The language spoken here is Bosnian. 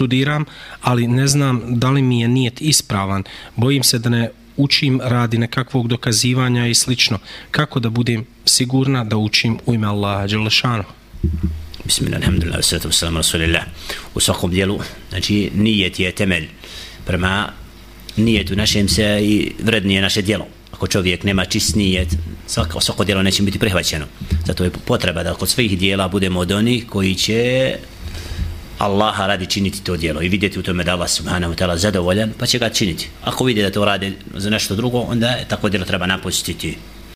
studiram, ali ne znam da li mi je nijet ispravan. Bojim se da ne učim radi nekakvog dokazivanja i slično. Kako da budem sigurna da učim u ime Allaha Đelešanu? Bismillah, alhamdulillah, sallatu wassalamu rasulillah. U svakom dijelu, znači, nijet je temelj. Prema nijetu našem se i vrednije naše dijelo. Ako čovjek nema čist nijet, svako, svako dijelo neće biti prihvaćeno. Zato je potreba da kod svih dijela budemo od onih koji će Allaha radi činiti to djelo i vidjeti u tome da Allah subhanahu ta'ala zadovoljan, pa će ga činiti. Ako vidi da to radi za nešto drugo, onda tako djelo treba napustiti.